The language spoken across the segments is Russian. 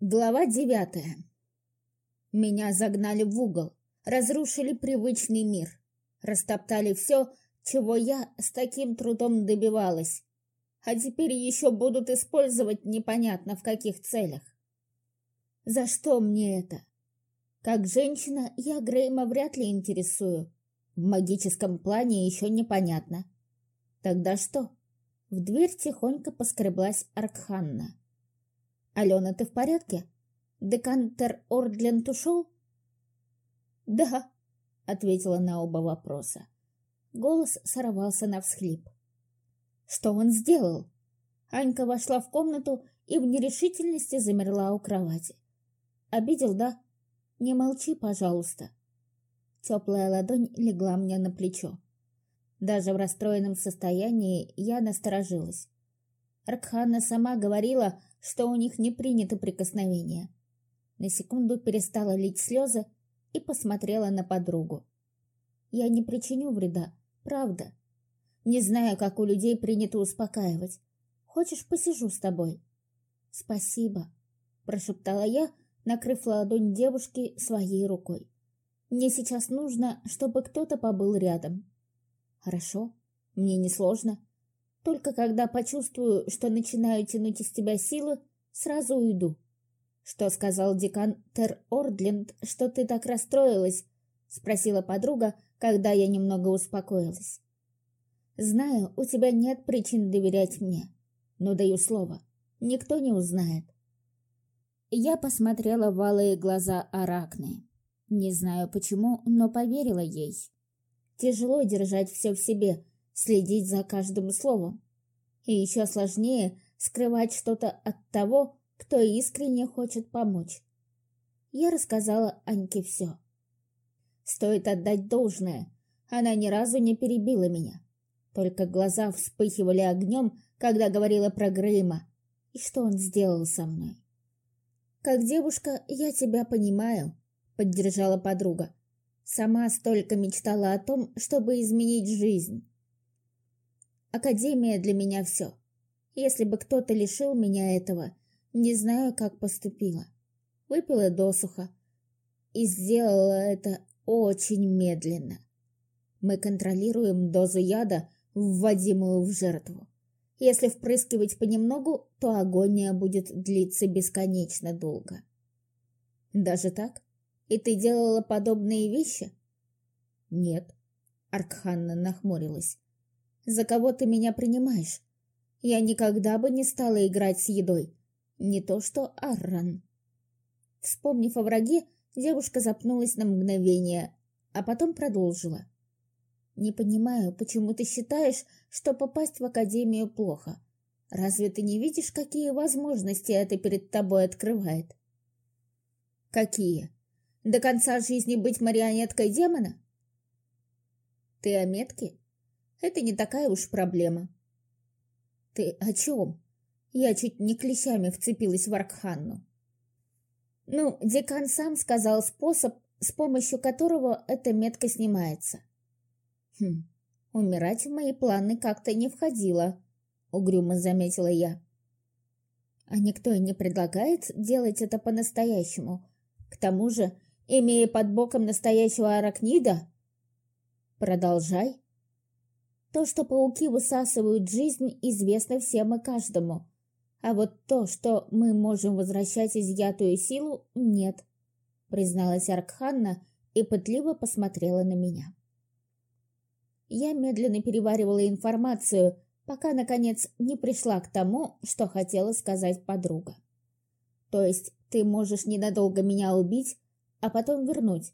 Глава девятая. Меня загнали в угол, разрушили привычный мир, растоптали все, чего я с таким трудом добивалась, а теперь еще будут использовать непонятно в каких целях. За что мне это? Как женщина я Грейма вряд ли интересую. В магическом плане еще непонятно. Тогда что? В дверь тихонько поскреблась Аркханна. «Алена, ты в порядке? Декантер Ордленд ушел?» «Да», — ответила на оба вопроса. Голос сорвался на всхлип. «Что он сделал?» Анька вошла в комнату и в нерешительности замерла у кровати. «Обидел, да? Не молчи, пожалуйста». Теплая ладонь легла мне на плечо. Даже в расстроенном состоянии я насторожилась. Ракхана сама говорила, что у них не принято прикосновения. На секунду перестала лить слезы и посмотрела на подругу. Я не причиню вреда, правда. Не знаю, как у людей принято успокаивать. Хочешь, посижу с тобой? Спасибо, прошептала я, накрыв ладонь девушки своей рукой. Мне сейчас нужно, чтобы кто-то побыл рядом. Хорошо, мне несложно. Только когда почувствую, что начинаю тянуть из тебя силы, сразу уйду. Что сказал декан Тер Ордленд, что ты так расстроилась? Спросила подруга, когда я немного успокоилась. Знаю, у тебя нет причин доверять мне, но даю слово, никто не узнает. Я посмотрела в алые глаза Аракны. Не знаю почему, но поверила ей. Тяжело держать все в себе, следить за каждым словом. И еще сложнее скрывать что-то от того, кто искренне хочет помочь. Я рассказала Аньке все. Стоит отдать должное, она ни разу не перебила меня. Только глаза вспыхивали огнем, когда говорила про Грейма и что он сделал со мной. «Как девушка, я тебя понимаю», — поддержала подруга. Сама столько мечтала о том, чтобы изменить жизнь. Академия для меня все. Если бы кто-то лишил меня этого, не знаю, как поступила. Выпила досуха и сделала это очень медленно. Мы контролируем дозу яда, вводимую в жертву. Если впрыскивать понемногу, то агония будет длиться бесконечно долго. Даже так? И ты делала подобные вещи? Нет. Аркханна нахмурилась. За кого ты меня принимаешь? Я никогда бы не стала играть с едой. Не то что Арран. Вспомнив о враге, девушка запнулась на мгновение, а потом продолжила. «Не понимаю, почему ты считаешь, что попасть в академию плохо? Разве ты не видишь, какие возможности это перед тобой открывает?» «Какие?» До конца жизни быть марионеткой демона? Ты о метке? Это не такая уж проблема. Ты о чем? Я чуть не клещами вцепилась в Аркханну. Ну, декан сам сказал способ, с помощью которого эта метка снимается. Хм, умирать в мои планы как-то не входило, угрюмо заметила я. А никто и не предлагает делать это по-настоящему. К тому же имея под боком настоящего аракнида? Продолжай. То, что пауки высасывают жизнь, известно всем и каждому. А вот то, что мы можем возвращать изъятую силу, нет, призналась Аркханна и пытливо посмотрела на меня. Я медленно переваривала информацию, пока, наконец, не пришла к тому, что хотела сказать подруга. То есть ты можешь ненадолго меня убить, а потом вернуть.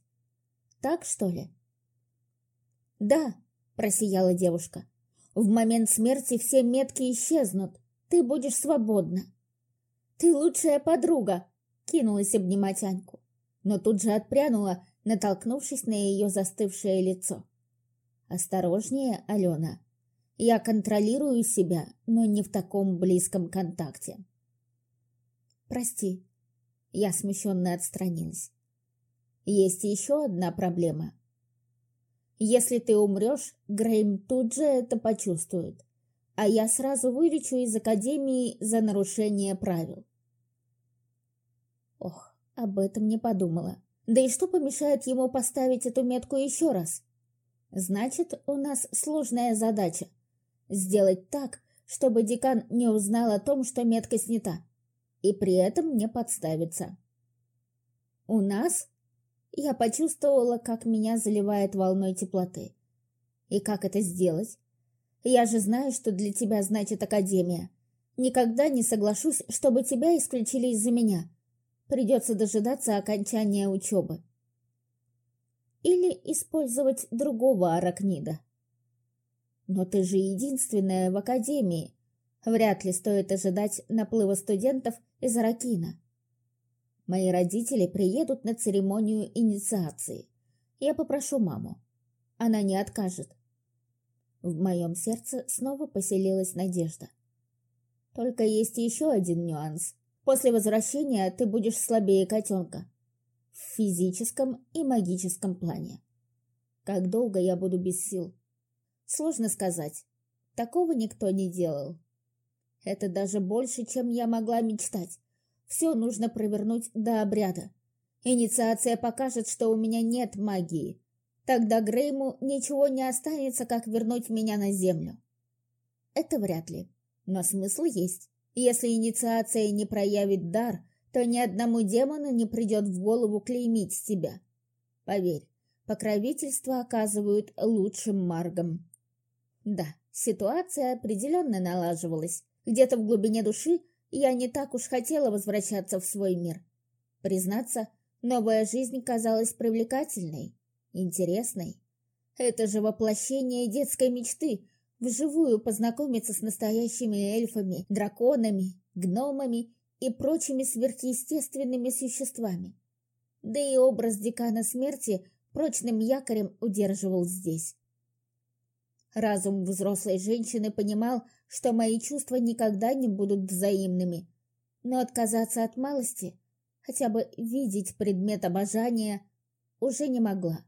Так, что ли? Да, просияла девушка. В момент смерти все метки исчезнут. Ты будешь свободна. Ты лучшая подруга, кинулась обнимать Аньку, но тут же отпрянула, натолкнувшись на ее застывшее лицо. Осторожнее, Алена. Я контролирую себя, но не в таком близком контакте. Прости. Я смущенно отстранилась. Есть еще одна проблема. Если ты умрешь, Грейм тут же это почувствует, а я сразу вылечу из Академии за нарушение правил. Ох, об этом не подумала. Да и что помешает ему поставить эту метку еще раз? Значит, у нас сложная задача. Сделать так, чтобы декан не узнал о том, что метка снята, и при этом не подставиться. У нас? Я почувствовала, как меня заливает волной теплоты. И как это сделать? Я же знаю, что для тебя значит Академия. Никогда не соглашусь, чтобы тебя исключили из-за меня. Придется дожидаться окончания учебы. Или использовать другого аракнида. Но ты же единственная в Академии. Вряд ли стоит ожидать наплыва студентов из Аракина. Мои родители приедут на церемонию инициации. Я попрошу маму. Она не откажет. В моем сердце снова поселилась надежда. Только есть еще один нюанс. После возвращения ты будешь слабее котенка. В физическом и магическом плане. Как долго я буду без сил? Сложно сказать. Такого никто не делал. Это даже больше, чем я могла мечтать. Все нужно провернуть до обряда. Инициация покажет, что у меня нет магии. Тогда Грейму ничего не останется, как вернуть меня на землю. Это вряд ли. Но смысл есть. Если инициация не проявит дар, то ни одному демону не придет в голову клеймить тебя. Поверь, покровительство оказывают лучшим маргом. Да, ситуация определенно налаживалась. Где-то в глубине души я не так уж хотела возвращаться в свой мир. Признаться, новая жизнь казалась привлекательной, интересной. Это же воплощение детской мечты — вживую познакомиться с настоящими эльфами, драконами, гномами и прочими сверхъестественными существами. Да и образ декана смерти прочным якорем удерживал здесь. Разум взрослой женщины понимал, что мои чувства никогда не будут взаимными, но отказаться от малости, хотя бы видеть предмет обожания, уже не могла.